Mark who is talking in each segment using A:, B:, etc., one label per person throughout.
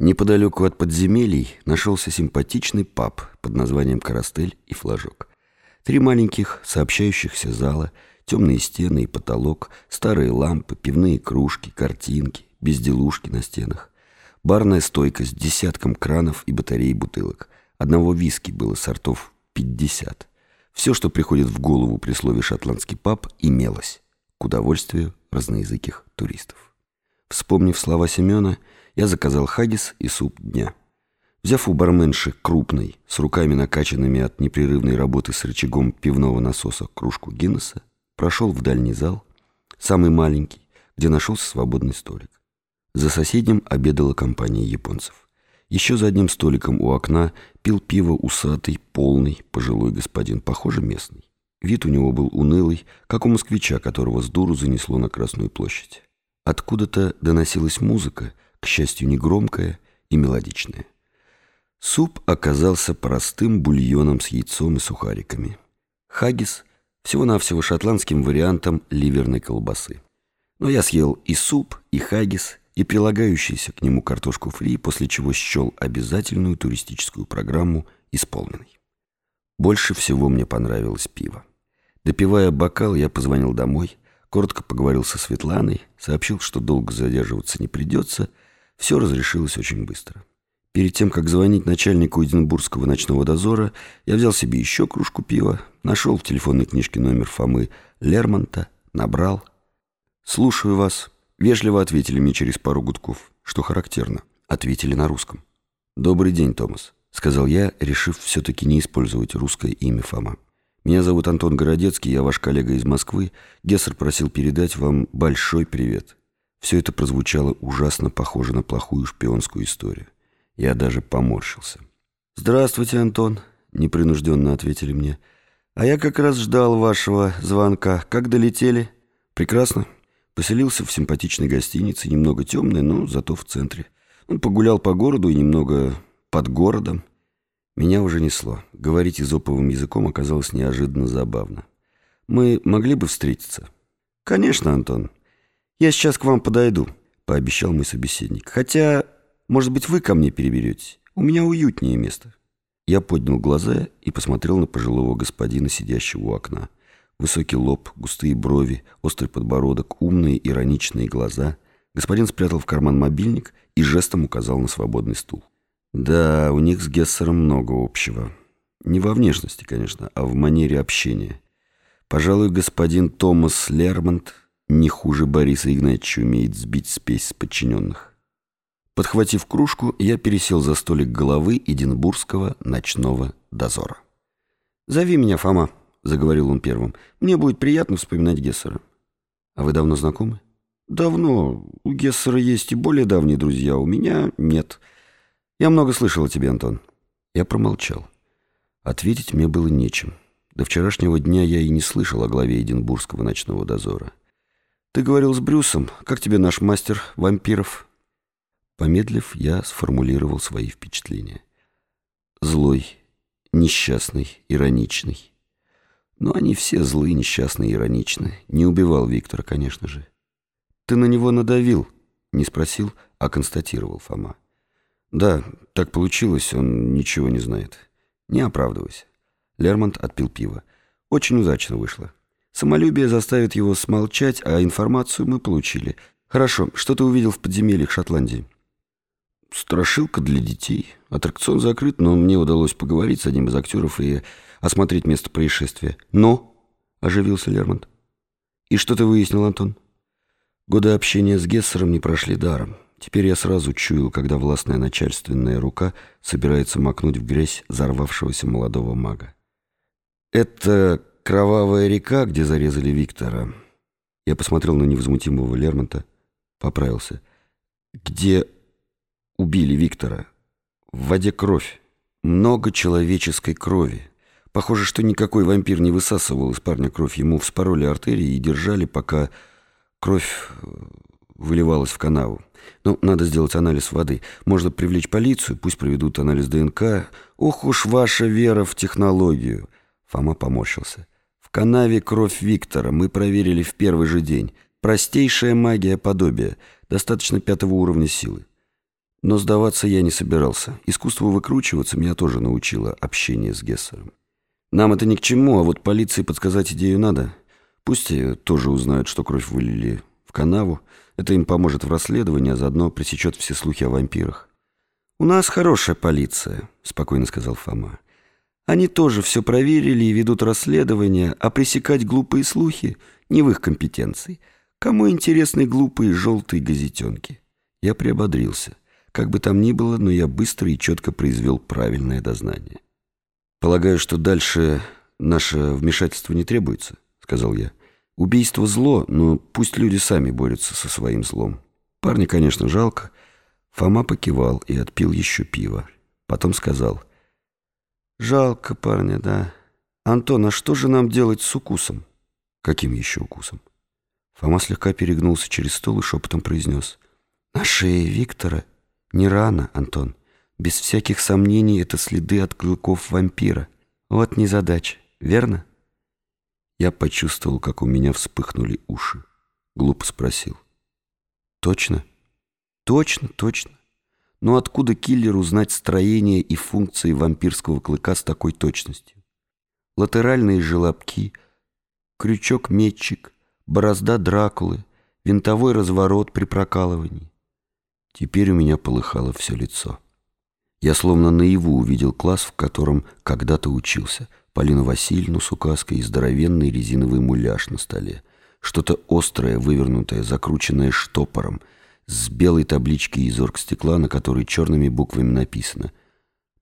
A: Неподалеку от подземелий нашелся симпатичный паб под названием «Карастель» и «Флажок». Три маленьких сообщающихся зала, темные стены и потолок, старые лампы, пивные кружки, картинки, безделушки на стенах. Барная стойка с десятком кранов и батарей бутылок. Одного виски было сортов 50. Все, что приходит в голову при слове «шотландский паб», имелось к удовольствию разноязыких туристов. Вспомнив слова Семена, я заказал хагис и суп дня. Взяв у барменши крупной, с руками накачанными от непрерывной работы с рычагом пивного насоса кружку Гиннесса, прошел в дальний зал, самый маленький, где нашелся свободный столик. За соседним обедала компания японцев. Еще за одним столиком у окна пил пиво усатый, полный, пожилой господин, похоже, местный. Вид у него был унылый, как у москвича, которого с дуру занесло на Красную площадь. Откуда-то доносилась музыка, к счастью, негромкая и мелодичная. Суп оказался простым бульоном с яйцом и сухариками. Хагис – всего-навсего шотландским вариантом ливерной колбасы. Но я съел и суп, и хагис, и прилагающуюся к нему картошку фри, после чего счел обязательную туристическую программу исполненной. Больше всего мне понравилось пиво. Допивая бокал, я позвонил домой, коротко поговорил со Светланой, сообщил, что долго задерживаться не придется – все разрешилось очень быстро. Перед тем, как звонить начальнику Эдинбургского ночного дозора, я взял себе еще кружку пива, нашел в телефонной книжке номер Фомы Лермонта, набрал. «Слушаю вас», — вежливо ответили мне через пару гудков, что характерно. Ответили на русском. «Добрый день, Томас», — сказал я, решив все-таки не использовать русское имя Фома. «Меня зовут Антон Городецкий, я ваш коллега из Москвы. Гессер просил передать вам большой привет». Все это прозвучало ужасно похоже на плохую шпионскую историю. Я даже поморщился. «Здравствуйте, Антон», — непринужденно ответили мне. «А я как раз ждал вашего звонка. Как долетели?» «Прекрасно. Поселился в симпатичной гостинице, немного темной, но зато в центре. Он погулял по городу и немного под городом. Меня уже несло. Говорить изоповым языком оказалось неожиданно забавно. Мы могли бы встретиться?» «Конечно, Антон. «Я сейчас к вам подойду», — пообещал мой собеседник. «Хотя, может быть, вы ко мне переберетесь? У меня уютнее место». Я поднял глаза и посмотрел на пожилого господина, сидящего у окна. Высокий лоб, густые брови, острый подбородок, умные ироничные глаза. Господин спрятал в карман мобильник и жестом указал на свободный стул. Да, у них с Гессером много общего. Не во внешности, конечно, а в манере общения. Пожалуй, господин Томас Лермонт не хуже Бориса Игнатьевича умеет сбить спесь с подчиненных. Подхватив кружку, я пересел за столик головы Эдинбургского ночного дозора. «Зови меня, Фома», — заговорил он первым. «Мне будет приятно вспоминать Гессера». «А вы давно знакомы?» «Давно. У Гессера есть и более давние друзья, у меня нет. Я много слышал о тебе, Антон». Я промолчал. Ответить мне было нечем. До вчерашнего дня я и не слышал о главе Эдинбургского ночного дозора. «Ты говорил с Брюсом. Как тебе наш мастер вампиров?» Помедлив, я сформулировал свои впечатления. Злой, несчастный, ироничный. Но они все злые, несчастные, ироничны. Не убивал Виктора, конечно же. «Ты на него надавил?» Не спросил, а констатировал Фома. «Да, так получилось, он ничего не знает. Не оправдывайся». Лермонт отпил пиво. «Очень удачно вышло». Самолюбие заставит его смолчать, а информацию мы получили. Хорошо, что ты увидел в подземельях Шотландии? Страшилка для детей. Аттракцион закрыт, но мне удалось поговорить с одним из актеров и осмотреть место происшествия. Но, оживился Лермонт. И что ты выяснил, Антон? Годы общения с Гессером не прошли даром. Теперь я сразу чую, когда властная начальственная рука собирается макнуть в грязь взорвавшегося молодого мага. Это Кровавая река, где зарезали Виктора. Я посмотрел на невозмутимого Лермонта, поправился. Где убили Виктора? В воде кровь. Много человеческой крови. Похоже, что никакой вампир не высасывал из парня кровь. Ему вспороли артерии и держали, пока кровь э, выливалась в канаву. Ну, надо сделать анализ воды. Можно привлечь полицию, пусть проведут анализ ДНК. Ох уж ваша вера в технологию. Фома поморщился. Канаве кровь Виктора мы проверили в первый же день. Простейшая магия подобия, достаточно пятого уровня силы. Но сдаваться я не собирался. Искусству выкручиваться меня тоже научило общение с Гессером. Нам это ни к чему, а вот полиции подсказать идею надо. Пусть тоже узнают, что кровь вылили в канаву. Это им поможет в расследовании, а заодно пресечет все слухи о вампирах. «У нас хорошая полиция», — спокойно сказал Фома. «Они тоже все проверили и ведут расследование, а пресекать глупые слухи не в их компетенции. Кому интересны глупые желтые газетенки?» Я приободрился. Как бы там ни было, но я быстро и четко произвел правильное дознание. «Полагаю, что дальше наше вмешательство не требуется», — сказал я. «Убийство зло, но пусть люди сами борются со своим злом. Парня, конечно, жалко». Фома покивал и отпил еще пиво. Потом сказал. «Жалко парня, да. Антон, а что же нам делать с укусом?» «Каким еще укусом?» Фома слегка перегнулся через стол и шепотом произнес. «На шее Виктора не рано, Антон. Без всяких сомнений это следы от клыков вампира. Вот незадача, верно?» Я почувствовал, как у меня вспыхнули уши. Глупо спросил. «Точно?» «Точно, точно. Но откуда киллеру знать строение и функции вампирского клыка с такой точностью? Латеральные желобки, крючок-метчик, борозда Дракулы, винтовой разворот при прокалывании. Теперь у меня полыхало все лицо. Я словно наяву увидел класс, в котором когда-то учился. Полину Васильевну с указкой и здоровенный резиновый муляж на столе. Что-то острое, вывернутое, закрученное штопором, с белой таблички из оргстекла, на которой черными буквами написано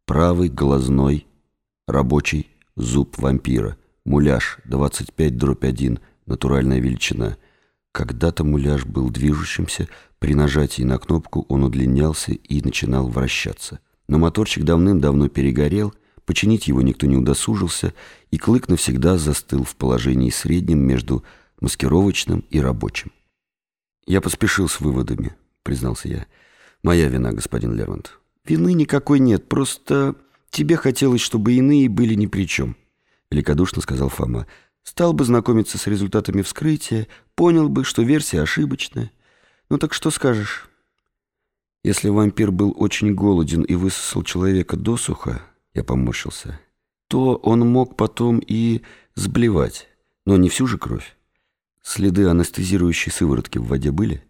A: «Правый глазной рабочий зуб вампира, муляж 25 дробь 1, натуральная величина». Когда-то муляж был движущимся, при нажатии на кнопку он удлинялся и начинал вращаться. Но моторчик давным-давно перегорел, починить его никто не удосужился, и клык навсегда застыл в положении среднем между маскировочным и рабочим. «Я поспешил с выводами», — признался я. «Моя вина, господин Лермонт». «Вины никакой нет, просто тебе хотелось, чтобы иные были ни при чем», — великодушно сказал Фома. «Стал бы знакомиться с результатами вскрытия, понял бы, что версия ошибочная». Ну так что скажешь? Если вампир был очень голоден и высосал человека досуха, я поморщился, то он мог потом и сблевать, но не всю же кровь. Следы анестезирующей сыворотки в воде были?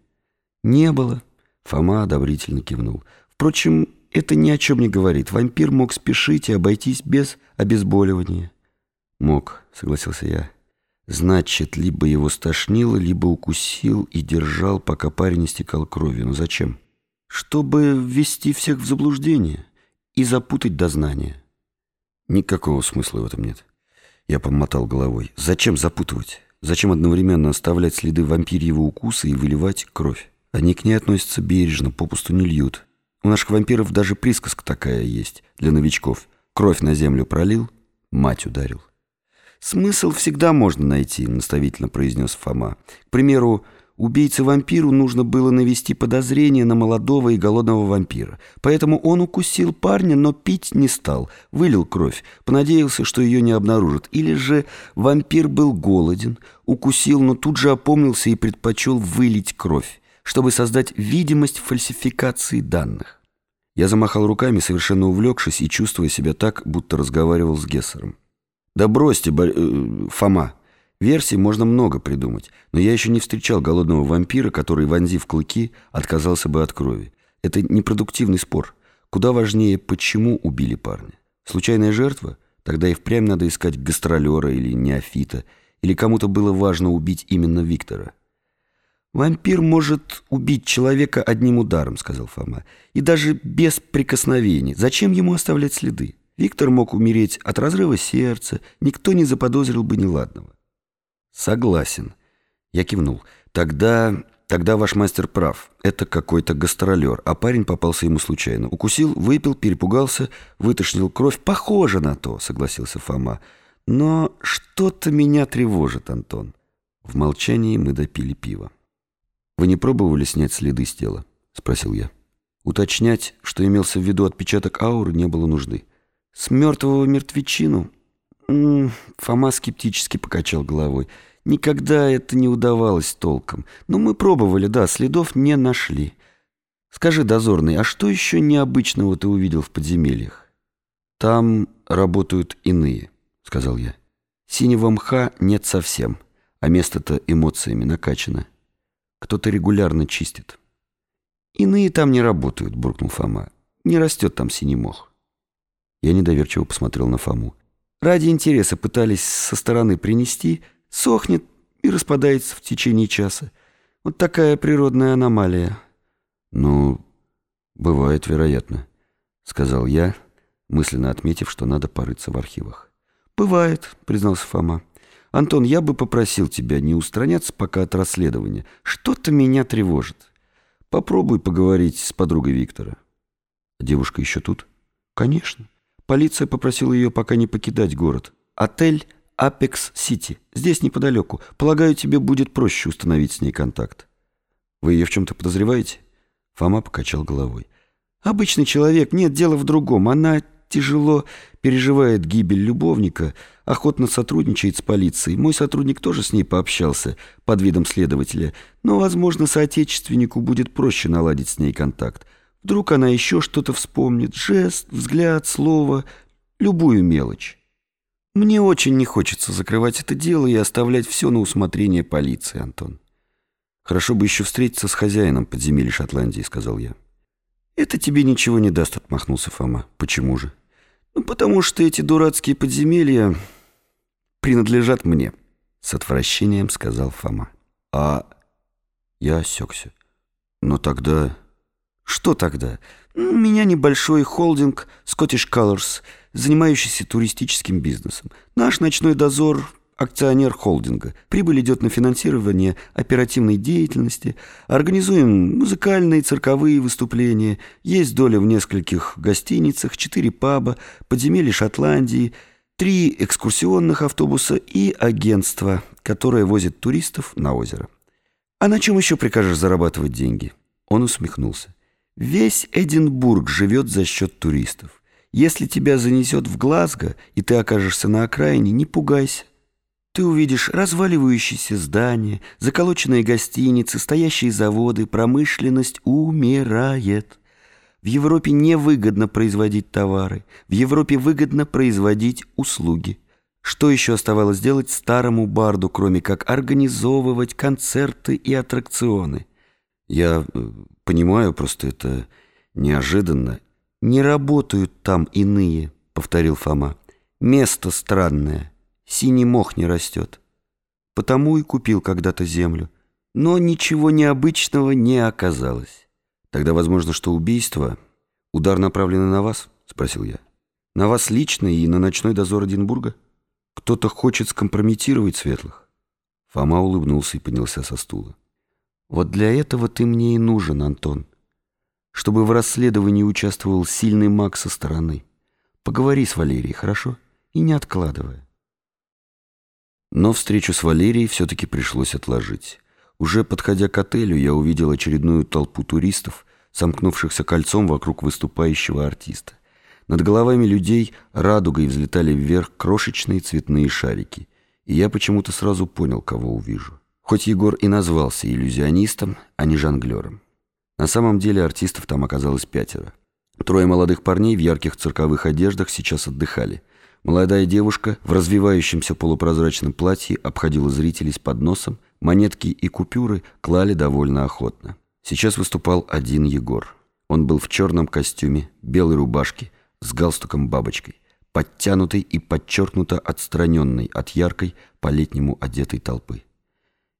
A: Не было. Фома одобрительно кивнул. Впрочем, это ни о чем не говорит. Вампир мог спешить и обойтись без обезболивания. Мог, согласился я. Значит, либо его стошнило, либо укусил и держал, пока парень истекал кровью. Но зачем? Чтобы ввести всех в заблуждение и запутать дознание. Никакого смысла в этом нет. Я помотал головой. Зачем запутывать? Зачем одновременно оставлять следы вампирьего укуса и выливать кровь? Они к ней относятся бережно, попусту не льют. У наших вампиров даже присказка такая есть для новичков. Кровь на землю пролил, мать ударил. «Смысл всегда можно найти», — наставительно произнес Фома. «К примеру, убийце-вампиру нужно было навести подозрение на молодого и голодного вампира. Поэтому он укусил парня, но пить не стал, вылил кровь, понадеялся, что ее не обнаружат. Или же вампир был голоден, укусил, но тут же опомнился и предпочел вылить кровь, чтобы создать видимость фальсификации данных». Я замахал руками, совершенно увлекшись и чувствуя себя так, будто разговаривал с Гессером. Да бросьте, э, Фома. Версий можно много придумать, но я еще не встречал голодного вампира, который, вонзив клыки, отказался бы от крови. Это непродуктивный спор. Куда важнее, почему убили парня. Случайная жертва? Тогда и впрямь надо искать гастролера или неофита, или кому-то было важно убить именно Виктора. «Вампир может убить человека одним ударом», — сказал Фома, «и даже без прикосновений. Зачем ему оставлять следы?» Виктор мог умереть от разрыва сердца, никто не заподозрил бы неладного. Согласен. Я кивнул. Тогда... Тогда ваш мастер прав. Это какой-то гастролер, а парень попался ему случайно. Укусил, выпил, перепугался, вытошнил кровь. Похоже на то, согласился Фома. Но что-то меня тревожит, Антон. В молчании мы допили пиво. «Вы не пробовали снять следы с тела?» — спросил я. Уточнять, что имелся в виду отпечаток ауры, не было нужды. С мертвого мертвечину? Фома скептически покачал головой. Никогда это не удавалось толком. Но мы пробовали, да, следов не нашли. Скажи, дозорный, а что еще необычного ты увидел в подземельях? Там работают иные, сказал я. Синего мха нет совсем, а место-то эмоциями накачано. Кто-то регулярно чистит. Иные там не работают, буркнул Фома. Не растет там синий мох. Я недоверчиво посмотрел на Фому. Ради интереса пытались со стороны принести, сохнет и распадается в течение часа. Вот такая природная аномалия. Ну, бывает, вероятно, сказал я, мысленно отметив, что надо порыться в архивах. Бывает, признался Фома. Антон, я бы попросил тебя не устраняться пока от расследования. Что-то меня тревожит. Попробуй поговорить с подругой Виктора. Девушка еще тут? Конечно. Полиция попросила ее пока не покидать город. Отель Апекс Сити. Здесь неподалеку. Полагаю, тебе будет проще установить с ней контакт. Вы ее в чем-то подозреваете? Фома покачал головой. Обычный человек. Нет, дело в другом. Она тяжело переживает гибель любовника, охотно сотрудничает с полицией. Мой сотрудник тоже с ней пообщался под видом следователя, но, возможно, соотечественнику будет проще наладить с ней контакт. Вдруг она еще что-то вспомнит, жест, взгляд, слово, любую мелочь. Мне очень не хочется закрывать это дело и оставлять все на усмотрение полиции, Антон. Хорошо бы еще встретиться с хозяином подземелья Шотландии, сказал я. Это тебе ничего не даст, отмахнулся Фома. Почему же? Ну, потому что эти дурацкие подземелья принадлежат мне, с отвращением сказал Фома. А я осекся. Но тогда... Что тогда? У меня небольшой холдинг Scottish Colors, занимающийся туристическим бизнесом. Наш ночной дозор акционер холдинга. Прибыль идет на финансирование оперативной деятельности. Организуем музыкальные, цирковые выступления. Есть доля в нескольких гостиницах, четыре паба, подземелье Шотландии, три экскурсионных автобуса и агентство, которое возит туристов на озеро. А на чем еще прикажешь зарабатывать деньги? Он усмехнулся. Весь Эдинбург живет за счет туристов. Если тебя занесет в Глазго, и ты окажешься на окраине, не пугайся. Ты увидишь разваливающиеся здания, заколоченные гостиницы, стоящие заводы, промышленность умирает. В Европе невыгодно производить товары, в Европе выгодно производить услуги. Что еще оставалось делать старому барду, кроме как организовывать концерты и аттракционы? Я э, понимаю, просто это неожиданно. «Не работают там иные», — повторил Фома. «Место странное» синий мох не растет. Потому и купил когда-то землю. Но ничего необычного не оказалось. Тогда возможно, что убийство... Удар направленный на вас? Спросил я. На вас лично и на ночной дозор Эдинбурга? Кто-то хочет скомпрометировать светлых? Фома улыбнулся и поднялся со стула. Вот для этого ты мне и нужен, Антон. Чтобы в расследовании участвовал сильный маг со стороны. Поговори с Валерией, хорошо? И не откладывая. Но встречу с Валерией все-таки пришлось отложить. Уже подходя к отелю, я увидел очередную толпу туристов, сомкнувшихся кольцом вокруг выступающего артиста. Над головами людей радугой взлетали вверх крошечные цветные шарики, и я почему-то сразу понял, кого увижу. Хоть Егор и назвался иллюзионистом, а не жонглером. На самом деле артистов там оказалось пятеро. Трое молодых парней в ярких цирковых одеждах сейчас отдыхали. Молодая девушка в развивающемся полупрозрачном платье обходила зрителей с подносом, монетки и купюры клали довольно охотно. Сейчас выступал один Егор. Он был в черном костюме, белой рубашке, с галстуком-бабочкой, подтянутый и подчеркнуто отстраненный от яркой, по-летнему одетой толпы.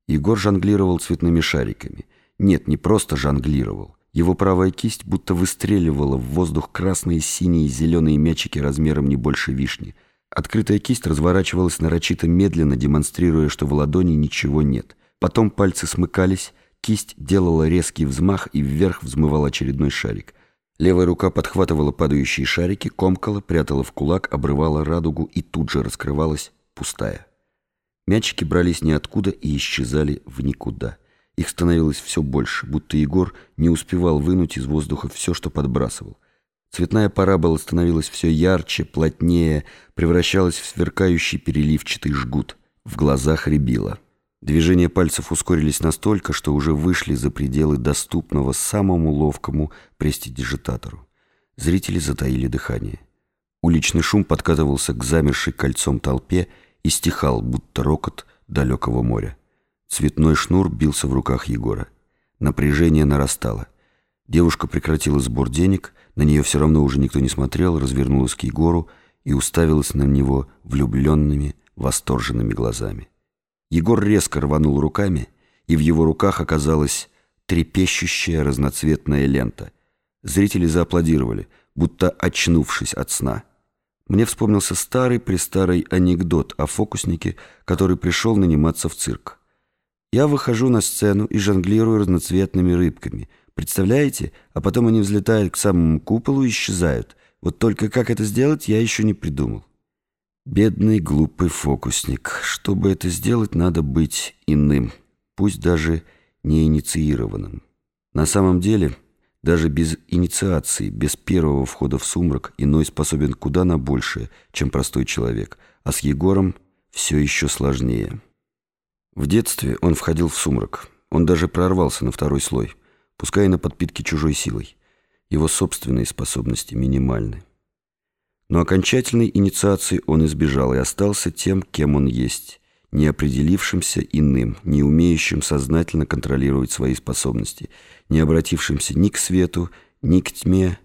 A: Егор жонглировал цветными шариками. Нет, не просто жонглировал. Его правая кисть будто выстреливала в воздух красные, синие и зеленые мячики размером не больше вишни. Открытая кисть разворачивалась нарочито медленно, демонстрируя, что в ладони ничего нет. Потом пальцы смыкались, кисть делала резкий взмах и вверх взмывал очередной шарик. Левая рука подхватывала падающие шарики, комкала, прятала в кулак, обрывала радугу и тут же раскрывалась, пустая. Мячики брались ниоткуда и исчезали в никуда. Их становилось все больше, будто Егор не успевал вынуть из воздуха все, что подбрасывал. Цветная парабола становилась все ярче, плотнее, превращалась в сверкающий переливчатый жгут. В глазах рябило. Движения пальцев ускорились настолько, что уже вышли за пределы доступного самому ловкому престидижитатору. Зрители затаили дыхание. Уличный шум подкатывался к замершей кольцом толпе и стихал, будто рокот далекого моря. Цветной шнур бился в руках Егора. Напряжение нарастало. Девушка прекратила сбор денег, на нее все равно уже никто не смотрел, развернулась к Егору и уставилась на него влюбленными, восторженными глазами. Егор резко рванул руками, и в его руках оказалась трепещущая разноцветная лента. Зрители зааплодировали, будто очнувшись от сна. Мне вспомнился старый-престарый анекдот о фокуснике, который пришел наниматься в цирк. Я выхожу на сцену и жонглирую разноцветными рыбками. Представляете? А потом они взлетают к самому куполу и исчезают. Вот только как это сделать, я еще не придумал. Бедный глупый фокусник. Чтобы это сделать, надо быть иным, пусть даже не инициированным. На самом деле, даже без инициации, без первого входа в сумрак, иной способен куда на большее, чем простой человек, а с Егором все еще сложнее. В детстве он входил в сумрак. Он даже прорвался на второй слой, пускай на подпитке чужой силой. Его собственные способности минимальны. Но окончательной инициации он избежал и остался тем, кем он есть, не определившимся иным, не умеющим сознательно контролировать свои способности, не обратившимся ни к свету, ни к тьме.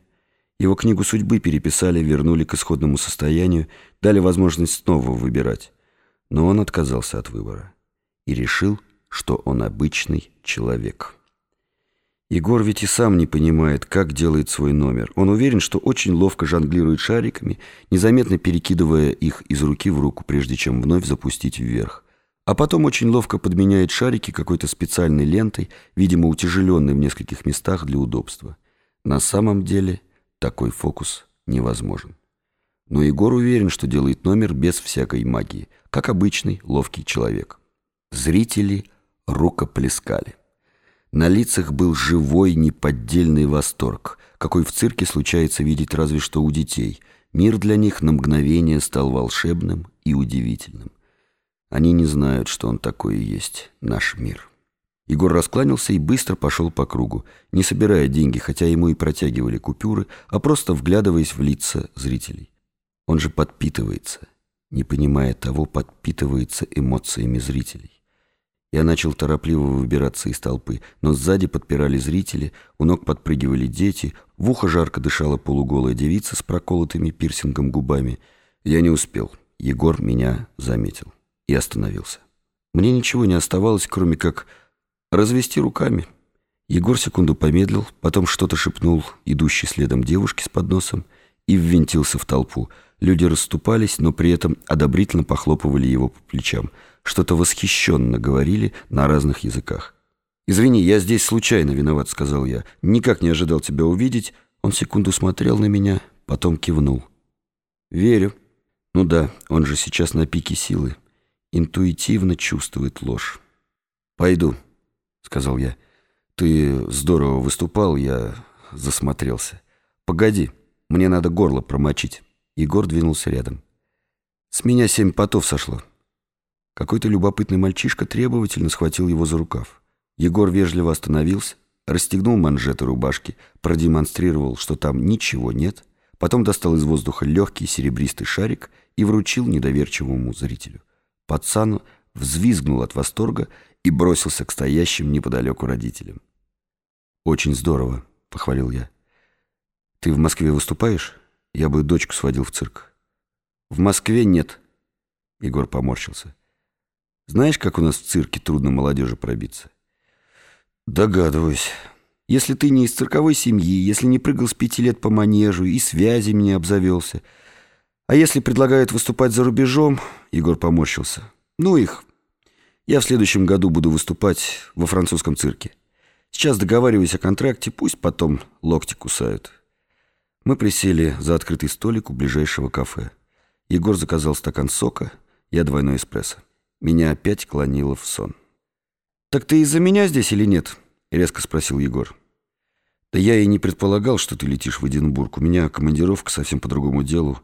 A: Его книгу судьбы переписали, вернули к исходному состоянию, дали возможность снова выбирать. Но он отказался от выбора и решил, что он обычный человек. Егор ведь и сам не понимает, как делает свой номер. Он уверен, что очень ловко жонглирует шариками, незаметно перекидывая их из руки в руку, прежде чем вновь запустить вверх. А потом очень ловко подменяет шарики какой-то специальной лентой, видимо, утяжеленной в нескольких местах для удобства. На самом деле такой фокус невозможен. Но Егор уверен, что делает номер без всякой магии, как обычный ловкий человек. Зрители рукоплескали. На лицах был живой, неподдельный восторг, какой в цирке случается видеть разве что у детей. Мир для них на мгновение стал волшебным и удивительным. Они не знают, что он такой и есть, наш мир. Егор раскланялся и быстро пошел по кругу, не собирая деньги, хотя ему и протягивали купюры, а просто вглядываясь в лица зрителей. Он же подпитывается, не понимая того, подпитывается эмоциями зрителей. Я начал торопливо выбираться из толпы, но сзади подпирали зрители, у ног подпрыгивали дети, в ухо жарко дышала полуголая девица с проколотыми пирсингом губами. Я не успел. Егор меня заметил и остановился. Мне ничего не оставалось, кроме как развести руками. Егор секунду помедлил, потом что-то шепнул идущей следом девушке с подносом и ввинтился в толпу. Люди расступались, но при этом одобрительно похлопывали его по плечам – что-то восхищенно говорили на разных языках. «Извини, я здесь случайно виноват», — сказал я. «Никак не ожидал тебя увидеть». Он секунду смотрел на меня, потом кивнул. «Верю». «Ну да, он же сейчас на пике силы. Интуитивно чувствует ложь». «Пойду», — сказал я. «Ты здорово выступал, я засмотрелся. Погоди, мне надо горло промочить». Егор двинулся рядом. «С меня семь потов сошло». Какой-то любопытный мальчишка требовательно схватил его за рукав. Егор вежливо остановился, расстегнул манжеты рубашки, продемонстрировал, что там ничего нет, потом достал из воздуха легкий серебристый шарик и вручил недоверчивому зрителю. Пацан взвизгнул от восторга и бросился к стоящим неподалеку родителям. «Очень здорово», — похвалил я. «Ты в Москве выступаешь? Я бы дочку сводил в цирк». «В Москве нет», — Егор поморщился. Знаешь, как у нас в цирке трудно молодежи пробиться? Догадываюсь. Если ты не из цирковой семьи, если не прыгал с пяти лет по манежу и связями не обзавелся. А если предлагают выступать за рубежом, Егор поморщился. Ну их. Я в следующем году буду выступать во французском цирке. Сейчас договариваюсь о контракте, пусть потом локти кусают. Мы присели за открытый столик у ближайшего кафе. Егор заказал стакан сока, я двойной эспрессо. Меня опять клонило в сон. «Так ты из-за меня здесь или нет?» — резко спросил Егор. «Да я и не предполагал, что ты летишь в Эдинбург. У меня командировка совсем по другому делу».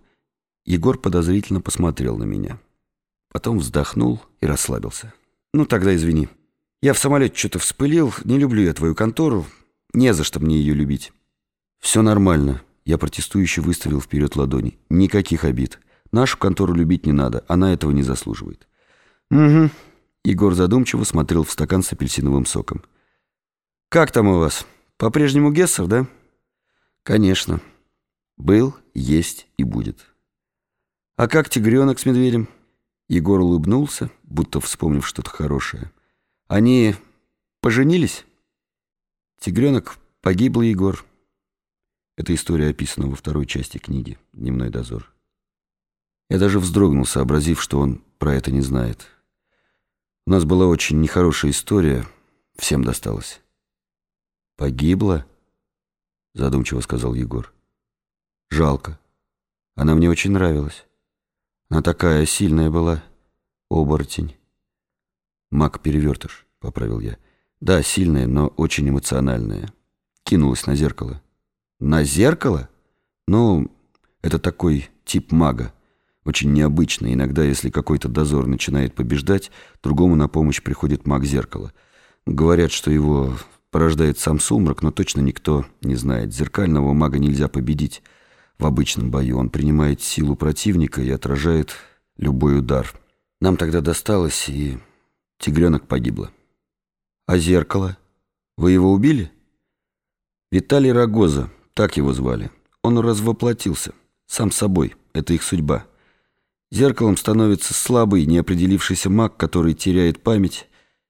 A: Егор подозрительно посмотрел на меня. Потом вздохнул и расслабился.
B: Ну, тогда извини. Я в самолете что-то вспылил, не люблю я твою контору, не за что мне ее любить.
A: Все нормально. Я протестующе выставил вперед ладони. Никаких обид. Нашу контору любить не надо, она этого не заслуживает.
B: Угу.
A: Егор задумчиво смотрел в стакан с апельсиновым соком.
B: Как там у вас? По-прежнему Гессер, да?
A: Конечно. Был, есть и будет.
B: А как тигренок с медведем?
A: Егор улыбнулся, будто вспомнив что-то хорошее.
B: Они поженились?
A: Тигренок погибл, Егор. Эта история описана во второй части книги «Дневной дозор». Я даже вздрогнул, сообразив, что он про это не знает. У нас была очень нехорошая история, всем досталось.
B: «Погибла?» — задумчиво сказал Егор. «Жалко. Она мне очень нравилась. Она такая сильная была, оборотень».
A: «Маг-перевертыш», — поправил я. «Да, сильная, но очень эмоциональная. Кинулась на зеркало».
B: «На зеркало?»
A: «Ну, это такой тип мага. Очень необычно. Иногда, если какой-то дозор начинает побеждать, другому на помощь приходит маг зеркала. Говорят, что его порождает сам сумрак, но точно никто не знает. Зеркального мага нельзя победить в обычном бою. Он принимает силу противника и отражает любой удар. Нам тогда досталось, и тигренок погибла.
B: А зеркало? Вы его убили?
A: Виталий Рогоза, так его звали. Он развоплотился. Сам собой. Это их судьба. Зеркалом становится слабый, неопределившийся маг, который теряет память,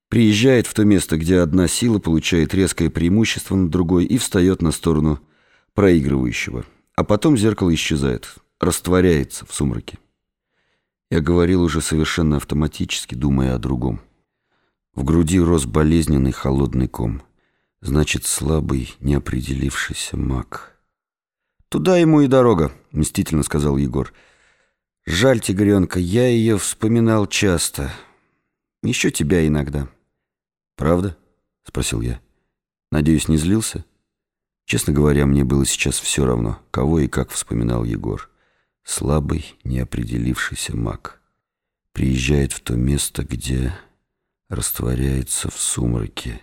A: приезжает в то место, где одна сила получает резкое преимущество над другой и встает на сторону проигрывающего. А потом зеркало исчезает, растворяется в сумраке. Я говорил уже совершенно автоматически, думая о другом. В груди рос болезненный холодный ком. Значит, слабый, неопределившийся маг.
B: «Туда ему и дорога», — мстительно сказал Егор. Жаль, тигренка, я ее вспоминал часто. Еще тебя иногда.
A: Правда? Спросил я. Надеюсь, не злился? Честно говоря, мне было сейчас все равно, кого и как вспоминал Егор. Слабый, неопределившийся маг. Приезжает в то место, где растворяется в сумраке.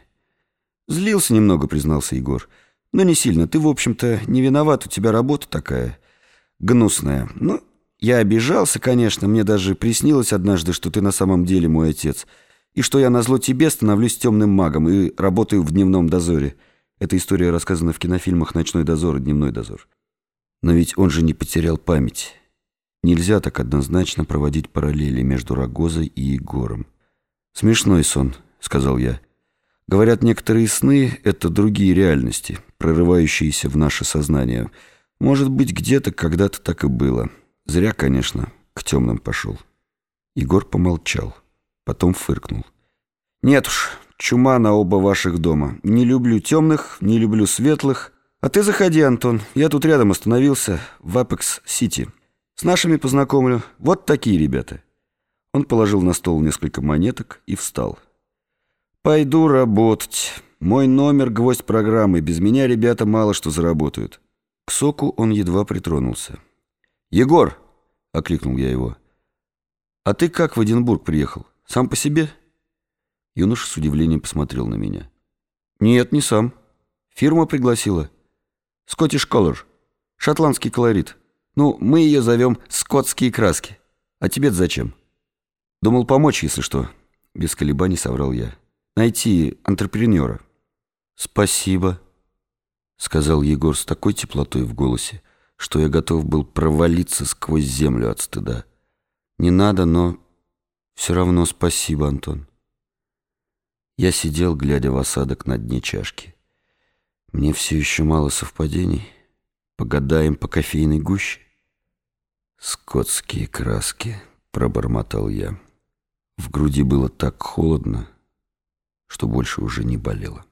B: Злился немного, признался Егор. Но не сильно. Ты, в общем-то, не виноват. У тебя работа такая гнусная. Ну, я обижался, конечно, мне даже приснилось однажды, что ты на самом деле мой отец, и что я назло тебе становлюсь темным магом и работаю в дневном дозоре. Эта история рассказана в кинофильмах «Ночной дозор» и «Дневной дозор».
A: Но ведь он же не потерял память. Нельзя так однозначно проводить параллели между Рогозой и Егором. «Смешной сон», — сказал я. «Говорят, некоторые сны — это другие реальности, прорывающиеся в наше сознание. Может быть, где-то когда-то так и было». Зря, конечно, к темным пошел. Егор помолчал, потом фыркнул.
B: «Нет уж, чума на оба ваших дома. Не люблю темных, не люблю светлых. А ты заходи, Антон. Я тут рядом остановился, в Апекс-Сити. С нашими познакомлю. Вот такие ребята». Он положил на стол несколько монеток и встал. «Пойду работать. Мой номер — гвоздь программы. Без меня ребята мало что заработают».
A: К соку он едва притронулся.
B: «Егор!» — окликнул я его. «А ты как в Эдинбург приехал? Сам по себе?»
A: Юноша с удивлением посмотрел на меня.
B: «Нет, не сам. Фирма пригласила. Скоттиш Колор. Шотландский колорит. Ну, мы ее зовем «Скотские краски». А тебе зачем?» «Думал помочь, если что». Без колебаний соврал я. «Найти антрепренера».
A: «Спасибо», — сказал Егор с такой теплотой в голосе, что я готов был провалиться сквозь землю от стыда. Не надо, но все равно спасибо, Антон. Я сидел, глядя в осадок на дне чашки. Мне все еще мало совпадений. Погадаем по кофейной гуще. «Скотские краски», — пробормотал я. В груди было так холодно, что больше уже не болело.